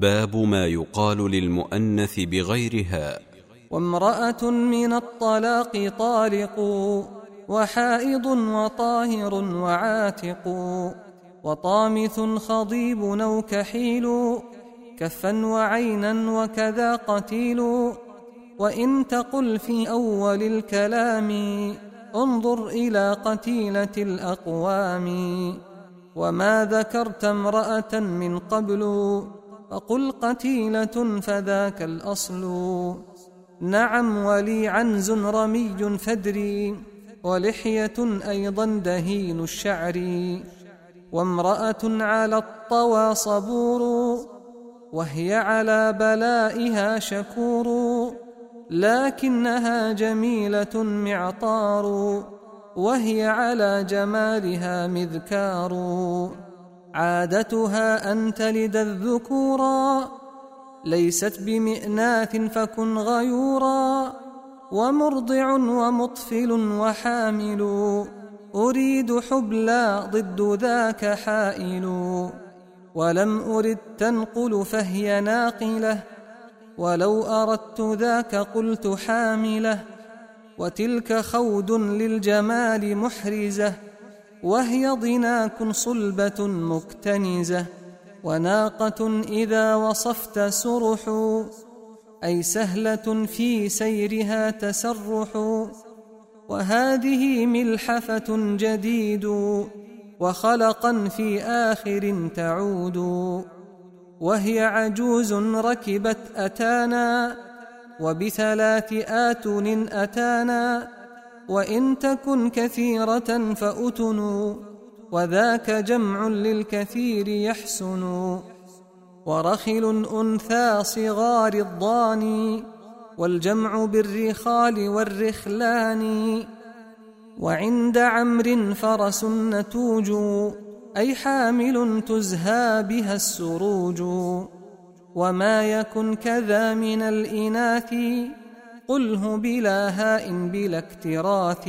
باب ما يقال للمؤنث بغير هاء وامرأة من الطلاق طالق وحائض وطاهر وعاتق وطامث خضيب أو كحيل كفا وعينا وكذا قتيل. وإن تقل في أول الكلام انظر إلى قتيلة الأقوام. وما ذكرت امرأة من قبل فقل قتيلة فذاك الأصل. نعم ولي عنز رمي فدري ولحية أيضا دهين الشعر. وامرأة على الطوى صبور وهي على بلائها شكور. لكنها جميلة معطار وهي على جمالها مذكار. عادتها أن تلد الذكورا ليست بمئناث فكن غيورا ومرضع ومطفل وحامل. أريد حبلى ضد ذاك حائل. ولم أرد تنقل فهي ناقلة. ولو أردت ذاك قلت حاملة. وتلك خود للجمال محرزة. وهي ضناك صلبة مكتنزة وناقة إذا وصفت سرح أي سهلة في سيرها تسرح. وهذه ملحفة جديد وخلقا في آخر تعود. وهي عجوز ركبت أتانا وبثلاث آتن أتانا. وإن تكن كثيرة فأتن وذاك جمع للكثير يحسن ورخل أنثى صغار الضاني والجمع بالرخال والرخلان وعند عمر فرس نتوج أي حامل تزهى بها السروج وما يكن كذا من الإناث قله بلا هاء بلا اكتراث.